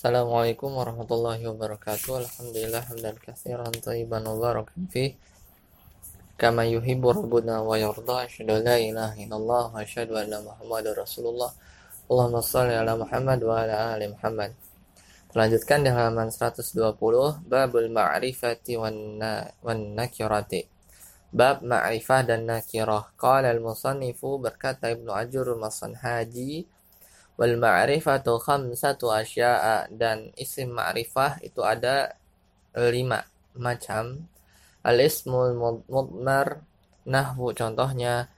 Assalamualaikum warahmatullahi wabarakatuh. Alhamdulillah hamdan katsiran thayyiban mubarakan fi kama yuhibbu rabbuna wa yarda. Asyhadu la ilaha illallah wa asyhadu anna Muhammadar Rasulullah. Allahumma shalli ala Muhammad wa ala ali Muhammad. Lanjutkan di halaman 120 Babul ma'rifati wan nakirati. Bab ma'rifah dan nakirah. Qala al-musannifu berkata Ibnu Ajur Masan Haji wal ma'rifatu khamsatu asya'a dan isim ma'rifah itu ada lima macam. Al ismul mudmar nahwu contohnya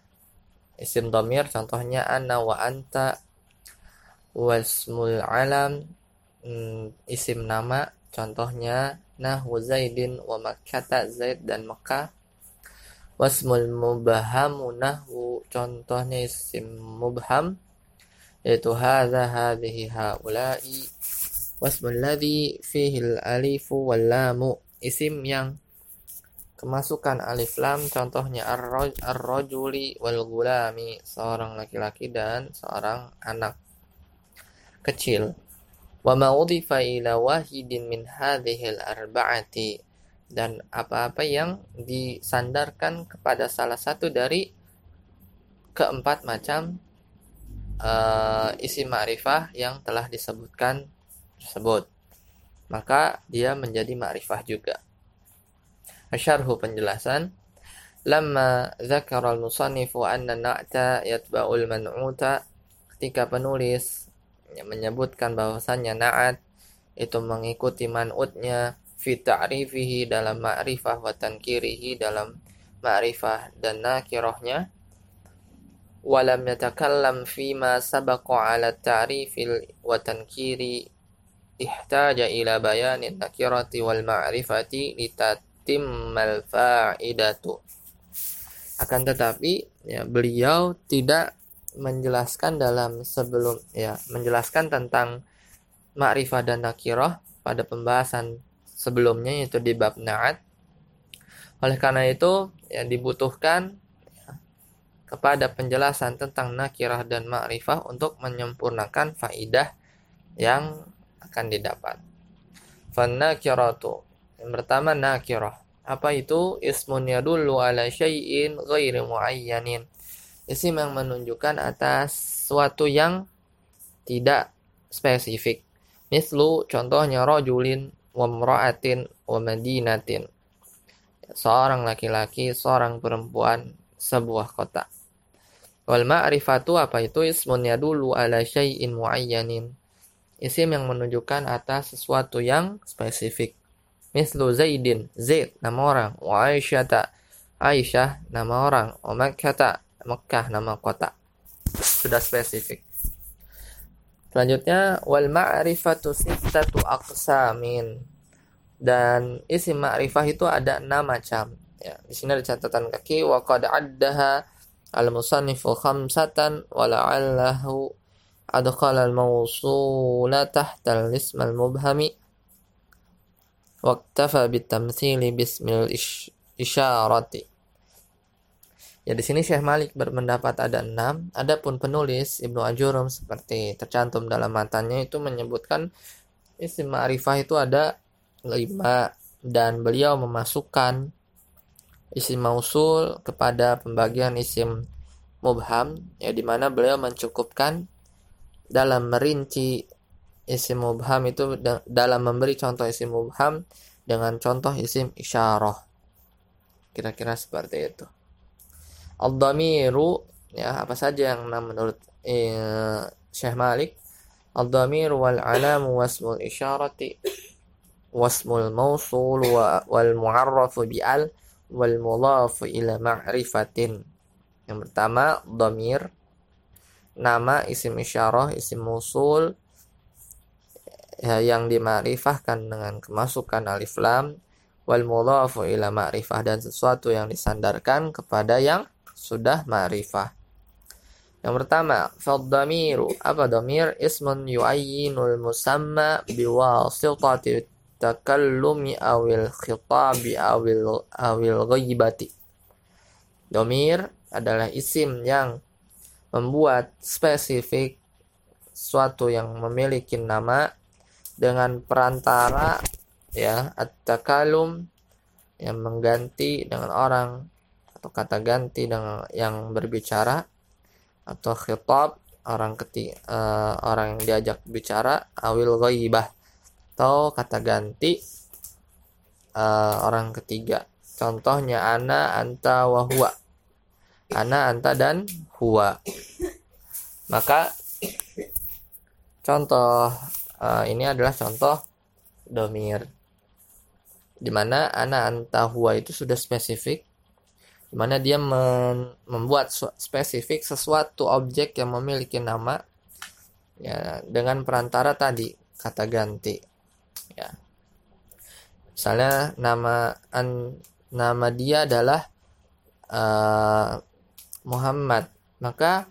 isim domir contohnya ana wa anta wasmul alam mm, isim nama contohnya nahwu zaidin wa makkata zaid dan makkah wasmul mubahamu nahwu contohnya isim mubham yaitu hadza hadhihi haula'i wasmul ladzi fihi al-alifu wal lamu isim yang kemasukan alif lam contohnya ar-rajuli wal gulami seorang laki-laki dan seorang anak kecil. Wa ma udhifa ila wahidin min hadhihi al-arba'ati dan apa-apa yang disandarkan kepada salah satu dari keempat macam uh, isi ma'rifah yang telah disebutkan tersebut. Maka dia menjadi ma'rifah juga. Asyarhu penjelasan lamma zakara al-musannifu anna na'ta yatba'ul man'uta ketika penulis menyebutkan bahwasannya na'at itu mengikuti man'utnya fi ta'rifihi dalam ma'rifah wa tankirihi dalam ma'rifah dan nakirahnya ولم يتكلم فيما سبق على التعريف والتنكير احتاج إلى بيان النكرة والمعرفة لتتم الفائدة akan tetapi ya, beliau tidak menjelaskan dalam sebelum ya menjelaskan tentang ma'rifah dan nakirah pada pembahasan sebelumnya yaitu di bab na'at oleh karena itu ya dibutuhkan kepada penjelasan tentang nakirah dan ma'rifah untuk menyempurnakan faidah yang akan didapat. Fannakiratu. Yang pertama nakirah. Apa itu? Ismun yadullu ala syai'in ghairi muayyanin. Isim yang menunjukkan atas suatu yang tidak spesifik. Mislu contohnya rojulin wa mra'atin wa madinatin. Seorang laki-laki, seorang perempuan, sebuah kota. Wal ma'rifatu apa itu ismun yadulu ala syai'in muayyanin. Isim yang menunjukkan atas sesuatu yang spesifik. Mislu Zaidin, Zaid nama orang, wa Aisyata, Aisyah nama orang, wa Makkata, Makkah nama kota. Sudah spesifik. Selanjutnya wal ma'rifatu sittatu aqsamin. Dan isim ma'rifah itu ada enam macam. Ya, di sini ada catatan kaki wa qad addaha al-musannifu khamsatan wa la'allahu adkhala al-mawsula tahta al-ism al-mubhami waktafa bitamthili bismil isyarati Ya di sini Syekh Malik berpendapat ada enam. Adapun penulis Ibnu Ajurum seperti tercantum dalam matanya itu menyebutkan isim ma'rifah itu ada lima dan beliau memasukkan isim mausul kepada pembagian isim mubham ya di mana beliau mencukupkan dalam merinci isim mubham itu dalam memberi contoh isim mubham dengan contoh isim isyarah. Kira-kira seperti itu. Al-dhamiru ya apa saja yang menurut eh, Syekh Malik? Al-dhamiru wal alamu wasmul isyarati wasmul mausul wal mu'arrafu bi al wal mudhafu ila ma'rifatin. Yang pertama dhamir nama isim isyarah, isim musul ya, yang dimakrifahkan dengan kemasukan alif lam wal mudhafu ila ma'rifah dan sesuatu yang disandarkan kepada yang sudah ma'rifah. Yang pertama, fadhamiru. Apa dhamir? Ismun yu'ayyinul musamma biwasitati takallumi awil khitabi awil awil ghaibati. Domir adalah isim yang membuat spesifik suatu yang memiliki nama dengan perantara ya at-takalum yang mengganti dengan orang atau kata ganti dengan yang berbicara atau khitab orang ketiga uh, orang yang diajak bicara awil ghaibah atau kata ganti uh, orang ketiga. Contohnya ana anta wa huwa ana anta dan huwa maka contoh uh, ini adalah contoh domir. Di mana ana anta huwa itu sudah spesifik. Di mana dia men membuat spesifik sesuatu objek yang memiliki nama ya dengan perantara tadi kata ganti ya. Misalnya nama an nama dia adalah uh, Muhammad. Maka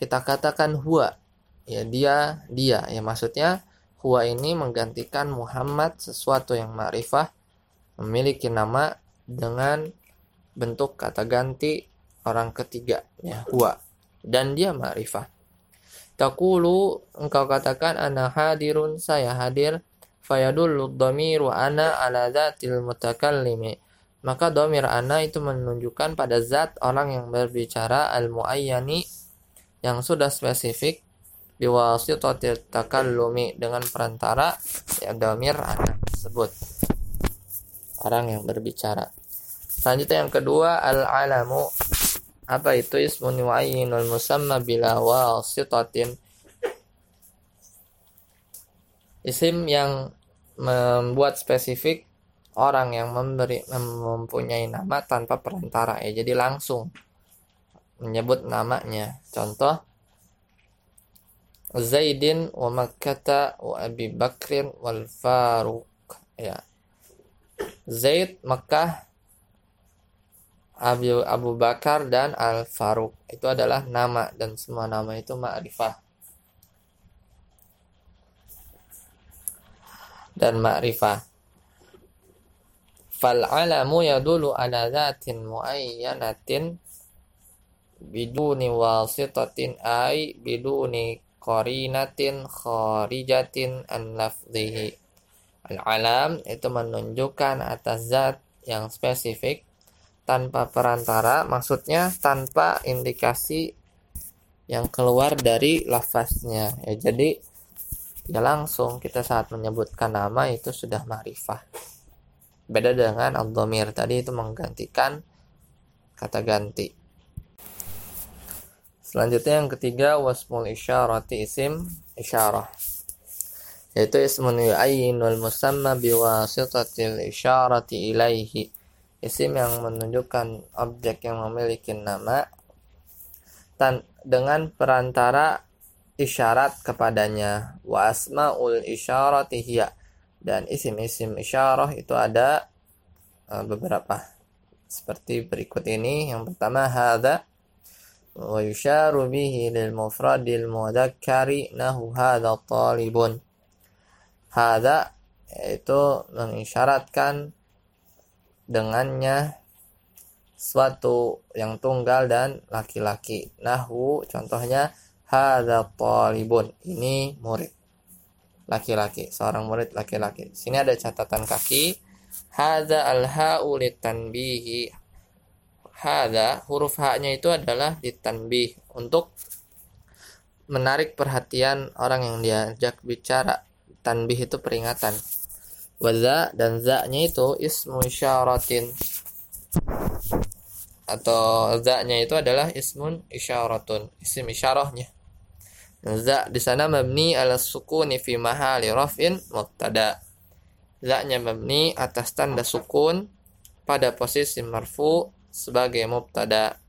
kita katakan huwa. Ya dia dia. Ya maksudnya huwa ini menggantikan Muhammad sesuatu yang ma'rifah memiliki nama dengan bentuk kata ganti orang ketiga. Ya huwa. Dan dia ma'rifah. Takulu engkau katakan ana hadirun saya hadir fayadullu dhamiru ana ala zatil mutakallimi maka domir ana itu menunjukkan pada zat orang yang berbicara al muayyani yang sudah spesifik biwasitatil takallumi dengan perantara ya domir ana tersebut orang yang berbicara Selanjutnya yang kedua al-alamu. Apa itu ismun wal musamma bila wasitatin. Isim yang membuat spesifik orang yang memberi mempunyai nama tanpa perantara ya. Jadi langsung menyebut namanya. Contoh Zaidin wa Makkata wa Abi Bakrin wal Faruq ya. Zaid Makkah Abu, Abu Bakar dan Al Faruq itu adalah nama dan semua nama itu ma'rifah dan ma'rifah fal alamu yadulu ala zatin muayyanatin biduni wasitatin ay biduni qarinatin kharijatin an lafzihi. Al alam itu menunjukkan atas zat yang spesifik tanpa perantara maksudnya tanpa indikasi yang keluar dari lafaznya. Ya jadi ya langsung kita saat menyebutkan nama itu sudah ma'rifah beda dengan al tadi itu menggantikan kata ganti. Selanjutnya yang ketiga wasmul isyarati isim isyarah. Yaitu ismun yu'ayyin wal musamma biwasitatil isyarati ilaihi. Isim yang menunjukkan objek yang memiliki nama. Tan dengan perantara isyarat kepadanya. Wa asmaul isyarati hiya. Dan isim-isim isyarah itu ada uh, beberapa. Seperti berikut ini. Yang pertama hadza wa yusharu bihi lil mufradil mudzakkari nahu hadza talibun. Hadza yaitu mengisyaratkan dengannya suatu yang tunggal dan laki-laki. Nahu contohnya hadza talibun. Ini murid. Laki-laki, seorang murid laki-laki. Sini ada catatan kaki. Hadza al-ha'u litanbihi. Hadza huruf ha-nya itu adalah ditanbih untuk menarik perhatian orang yang diajak bicara. Tanbih itu peringatan Waza dan za-nya itu ismu isyaratin atau za-nya itu adalah ismun isyaratun, isim isyarahnya. Za di sana mabni ala sukuni fi mahali rafin mubtada. Za-nya mabni atas tanda sukun pada posisi marfu sebagai mubtada.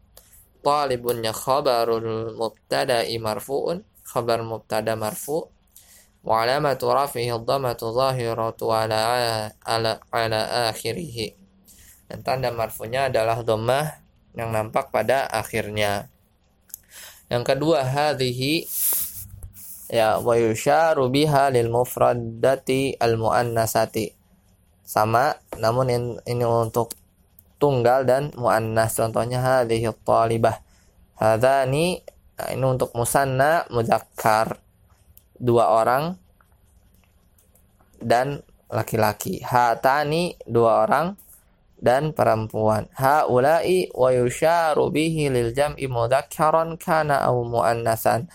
Talibunnya khabarul mubtada marfu'un, khabar mubtada marfu. Wa alamatu rafihi dhammatu zahiratu ala ala ala akhirih. Dan tanda marfunya adalah dhammah yang nampak pada akhirnya. Yang kedua hadhihi ya wa yusharu biha lil mufradati al muannasati. Sama namun in, ini untuk tunggal dan muannas contohnya hadhihi talibah. Hadani nah, ini untuk musanna muzakkar dua orang dan laki-laki. Hatani dua orang dan perempuan. Haula'i wa yusharu bihi lil jam'i mudhakkaran kana aw muannasan.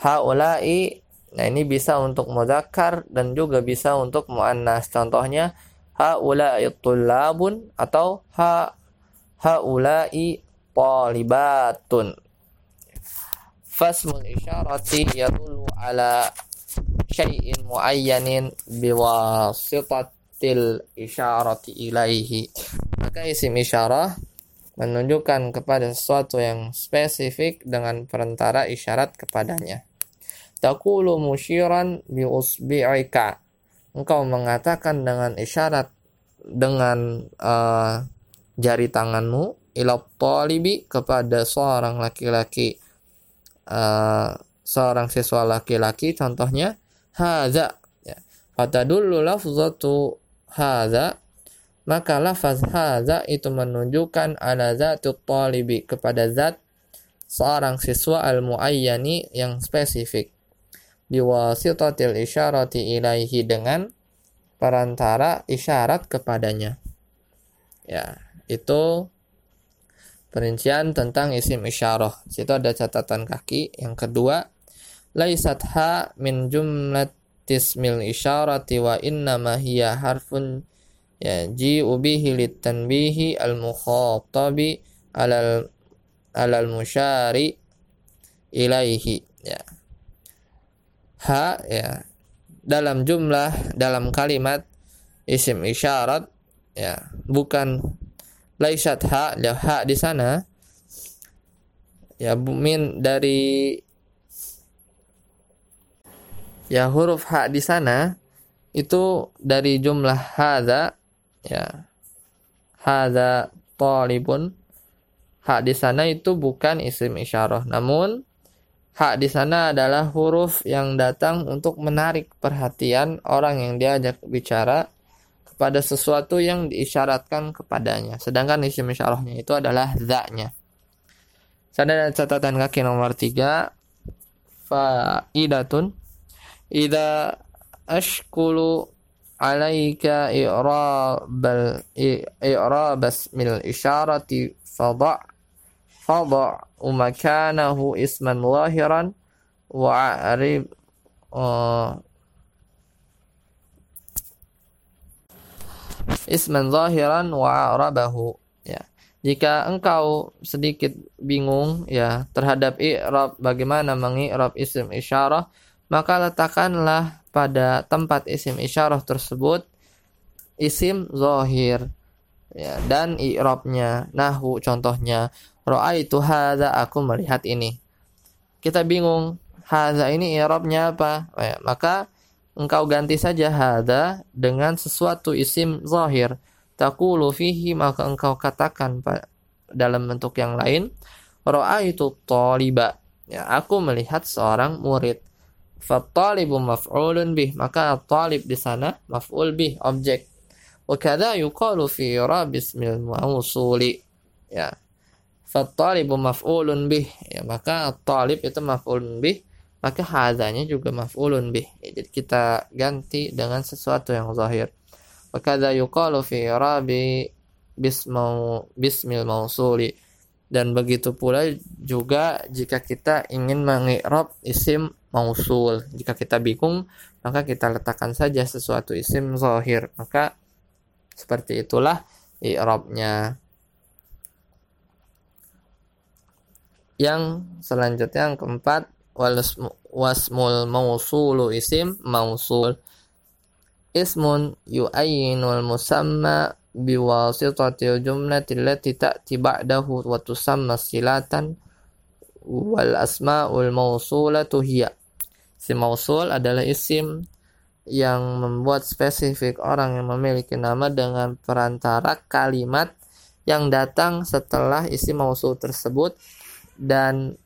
Haula'i nah ini bisa untuk mudzakkar dan juga bisa untuk muannas. Contohnya haula'i tullabun atau ha haula'i talibatun. Fasmul isyarati yadullu ala syai'in muayyanin biwasitatil isyarati ilaihi maka isim isyarah menunjukkan kepada sesuatu yang spesifik dengan perantara isyarat kepadanya taqulu musyiran bi usbi'ika. Engkau mengatakan dengan isyarat dengan uh, jari tanganmu ila talibi kepada seorang laki-laki uh, seorang siswa laki-laki contohnya hadza ya. Fatadullu lafzatu hadza maka lafaz hadza itu menunjukkan ala zatut talibi kepada zat seorang siswa al-muayyani yang spesifik biwasitatil isyarati ilaihi dengan perantara isyarat kepadanya. Ya itu perincian tentang isim isyarah. Situ ada catatan kaki. Yang kedua laisat ha min jumlat ismil isyarati wa innama hiya harfun ya ji bihi litanbihi al mukhatabi alal alal musyari ilaihi. Ya ha ya. Dalam jumlah dalam kalimat isim isyarat ya. Bukan laisat ha ya ha di sana. Ya min dari ya huruf ha di sana itu dari jumlah hadza ya. Hadza talibun ha di sana itu bukan isim isyarah namun ha di sana adalah huruf yang datang untuk menarik perhatian orang yang diajak bicara kepada sesuatu yang diisyaratkan kepadanya. Sedangkan isim isyarahnya itu adalah za-nya. Sada catatan kaki nomor tiga. Faidatun. Idza ashkulu alaika i'rabal i'rab ismil isyarati fada' fada' makanahu isman zahiran wa a'rib uh, isman zahiran wa a'rabahu ya. Jika engkau sedikit bingung ya terhadap i'rab bagaimana mengi'rab isim isyarah maka letakkanlah pada tempat isim isyarah tersebut isim zohir ya, dan i'rabnya nahu contohnya itu hadza aku melihat ini kita bingung hadza ini i'rabnya apa ya, maka engkau ganti saja hadza dengan sesuatu isim zahir takulu fihi maka engkau katakan dalam bentuk yang lain itu taliba ya aku melihat seorang murid Fattalibu maf'ulun bih. Maka talib di sana maf'ul bih, objek. Kadza yuqalu fi i'rab ismil mausuli. Ya. Fattalibu maf'ulun bih. Ya, maka talib itu maf'ulun bih. Maka hadanya juga maf'ulun bih. Jadi kita ganti dengan sesuatu yang zahir. Wa kadza yuqalu fi i'rabi bismau bismil mausuli dan begitu pula juga jika kita ingin mengikrab isim mausul jika kita bingung maka kita letakkan saja sesuatu isim zahir maka seperti itulah i'rabnya. Yang selanjutnya yang keempat wasmul mausulu isim mausul. Ismun yu'ayyinul musamma biwasitatil jumlati allati ta'ti ba'dahu wa tusamma silatan wal asma'ul mausulatu hiya. Si mausul adalah isim yang membuat spesifik orang yang memiliki nama dengan perantara kalimat yang datang setelah isim mausul tersebut dan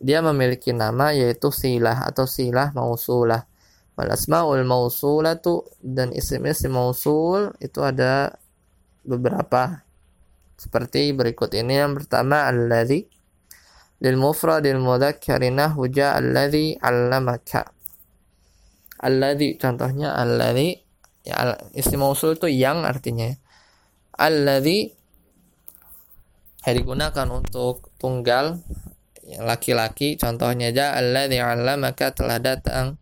dia memiliki nama yaitu silah atau silah mausulah. Wal asmaul mausulatu dan isim-isim mausul itu ada beberapa. Seperti berikut ini yang pertama alladzi lil mufradil mudzakkari nahwu alladzi 'allamaka alladhi contohnya alladhi ya isim mausul itu yang artinya alladhi digunakan untuk tunggal laki-laki contohnya aja alladhi 'allamaka telah datang.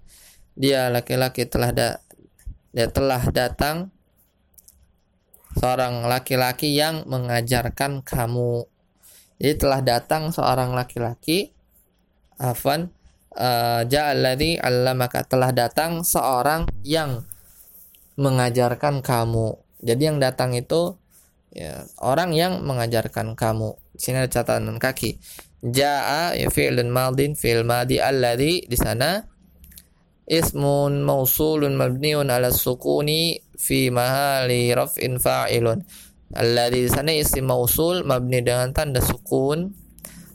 Dia laki-laki telah da, dia telah datang. Seorang laki-laki yang mengajarkan kamu. Jadi telah datang seorang laki-laki afan uh, ja'alladzi 'allamaka. Telah datang seorang yang mengajarkan kamu. Jadi yang datang itu ya orang yang mengajarkan kamu. Di sini ada catatan kaki. Ja'a ya fi'lun madin fi'l madi alladhi di sana ismun mausulun mabniun ala sukuni fi mahali raf'in fa'ilun. Alladhi di sana isim mausul mabni dengan tanda sukun.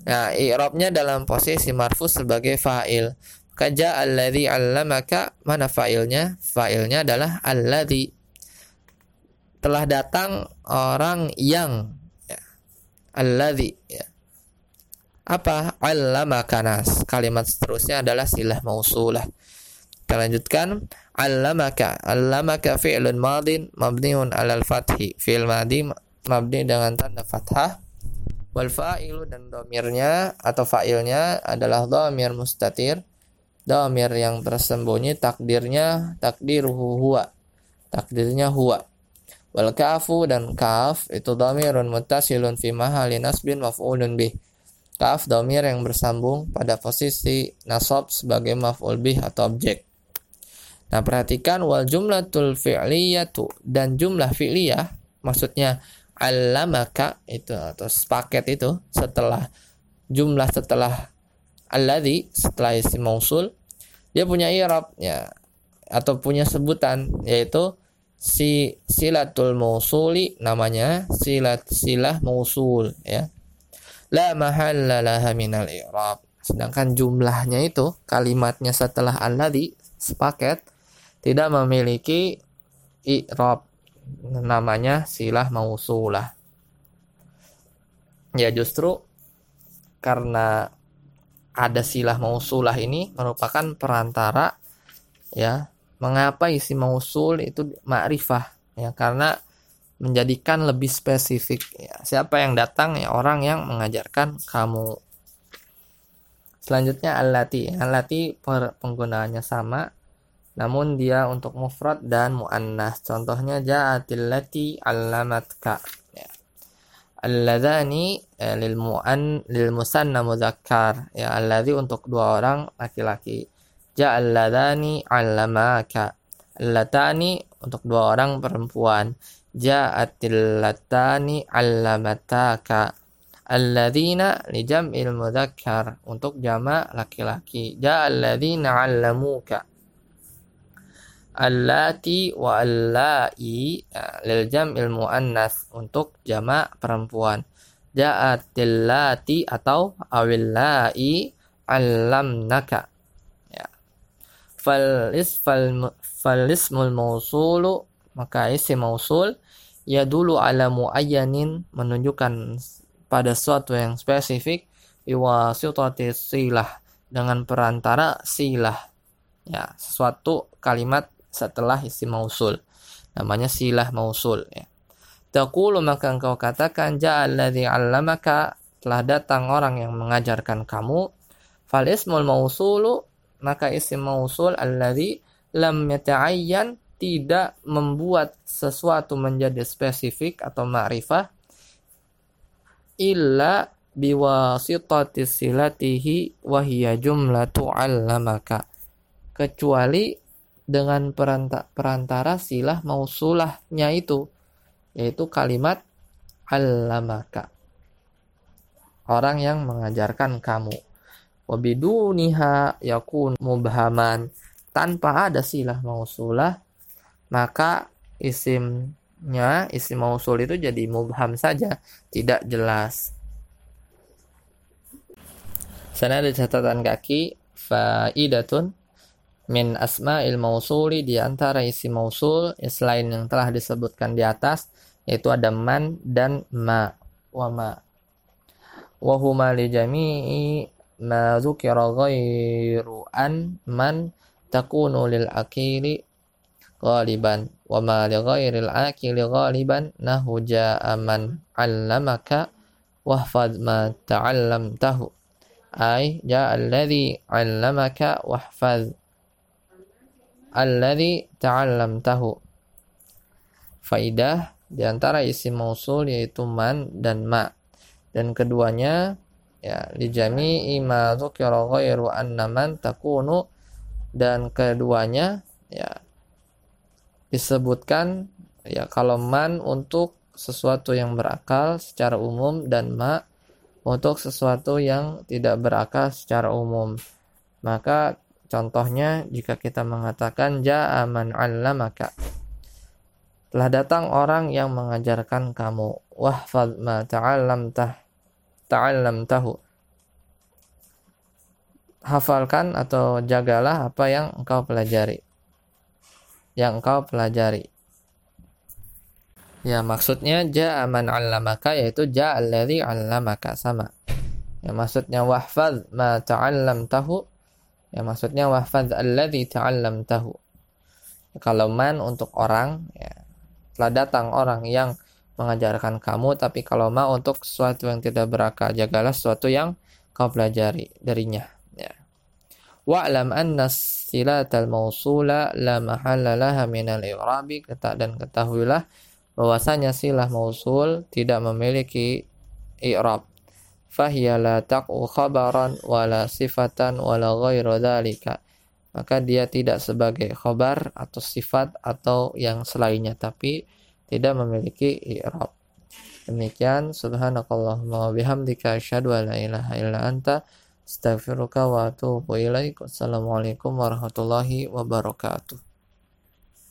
Nah, i'rabnya dalam posisi marfu sebagai fa'il. Kaja alladhi 'allamaka mana fa'ilnya? Fa'ilnya adalah alladhi. Telah datang orang yang ya. Alladhi ya apa allamakanas kalimat seterusnya adalah silah mausulah kita lanjutkan allamaka allamaka fi'lun madin mabniun alal fathi fi'il madi mabni dengan tanda fathah wal fa'ilu dan domirnya atau fa'ilnya adalah domir mustatir. Domir yang tersembunyi takdirnya takdiruhu huwa. Takdirnya huwa. Wal kafu dan kaf itu domirun mutasilun fi mahali nasbin maf'ulun bih. Kaf domir yang bersambung pada posisi nasab sebagai maf'ul bih atau objek. Nah, perhatikan wal jumlatul fi'liyatu dan jumlah fi'liyah maksudnya allamaka itu atau sepaket itu setelah jumlah setelah alladhi setelah isim mausul dia punya i'rab ya atau punya sebutan yaitu si silatul mausuli namanya silat silah mausul ya la mahalla laha minal i'rab. Sedangkan jumlahnya itu kalimatnya setelah alladhi sepaket tidak memiliki i'rab namanya silah mausulah. Ya justru karena ada silah mausulah ini merupakan perantara ya mengapa isi mausul itu ma'rifah ya karena menjadikan lebih spesifik. Ya, siapa yang datang? Ya orang yang mengajarkan kamu. Selanjutnya alati alati penggunaannya sama namun dia untuk mufrad dan muannas. Contohnya ja'atil lati 'allamatka. Ya. alladzani eh, lil muan lil musanna mudzakkar ya alladzi untuk dua orang laki-laki. Ja'alladzani 'allamaka. Allatani untuk dua orang perempuan. Ja'atil latani 'allamataka. Alladzina li jam'il mudzakkar untuk jamak laki-laki. Ja'al ladzina 'allamuka allati wa allai ya, lil jam'il muannas untuk jamak perempuan. Ja'atil lati atau awillai 'allamnaka ya. Fal isfal fal ismul mausulu maka isim mausul ya dulu ala muayyanin menunjukkan pada suatu yang spesifik iwasitati silah dengan perantara silah ya sesuatu kalimat setelah isim mausul. Namanya silah mausul ya. Taqulu maka engkau katakan ja'alladzi 'allamaka. Telah datang orang yang mengajarkan kamu. Fal ismul mausulu maka isim mausul alladzi lam yata'ayyan. Tidak membuat sesuatu menjadi spesifik atau ma'rifah. Illa biwasitati silatihi wahiyya jumlatu 'allamaka. Kecuali dengan perantara silah mausulahnya itu yaitu kalimat 'allamaka. Orang yang mengajarkan kamu. Wabiduniha yakun mubhaman. Tanpa ada silah mausulah maka isimnya isim mausul itu jadi mubham saja tidak jelas. Sana ada catatan kaki faidatun min asma'il mausuli di antara isim mausul selain yang telah disebutkan di atas yaitu ada man dan ma wa ma. Wa huma li jami'i ma dzukira ghairu an man takunu lil akili ghaliban wa ma li ghairil akili ghaliban nahu ja'a man 'allamaka wahfaz ma ta'allamtahu. Ay ja'a alladhi 'allamaka wahfaz alladhi ta'allamtahu. Faidah di antara isi mausul yaitu man dan ma. Dan keduanya ya li jami'i ma dzukira ghairu anna man takunu. Dan keduanya ya disebutkan ya kalau man untuk sesuatu yang berakal secara umum dan ma untuk sesuatu yang tidak berakal secara umum. Maka contohnya jika kita mengatakan ja'a man 'allamaka telah datang orang yang mengajarkan kamu wahfad ma ta'allamtah ta'allamtahu hafalkan atau jagalah apa yang engkau pelajari yang engkau pelajari. Ya maksudnya ja'a man 'allamaka yaitu ja'a alladhi 'allamaka sama. Ya maksudnya wahfaz ma ta'allamtahu. Ya maksudnya wahfaz alladhi ta'allamtahu. Kalau man untuk orang ya telah datang orang yang mengajarkan kamu tapi kalau ma untuk sesuatu yang tidak berakal jagalah sesuatu yang kau pelajari darinya ya. Wa'lam anna silatal mausula la mahalla laha minal i'rabi dan ketahuilah bahwasanya silah mausul tidak memiliki i'rab fahiya la taqu khabaran wala sifatan wala ghairu dhalika maka dia tidak sebagai khabar atau sifat atau yang selainnya tapi tidak memiliki i'rab demikian subhanakallahumma wa bihamdika asyhadu an la ilaha illa anta Astaghfiruka wa atubu ilaik. Wassalamualaikum warahmatullahi wabarakatuh.